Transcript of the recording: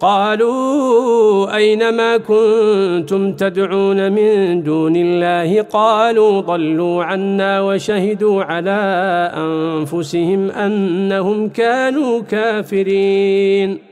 قالوا أينما كنتم تدعون من دون الله؟ قالوا ضلوا عنا وشهدوا على أنفسهم أنهم كانوا كافرين.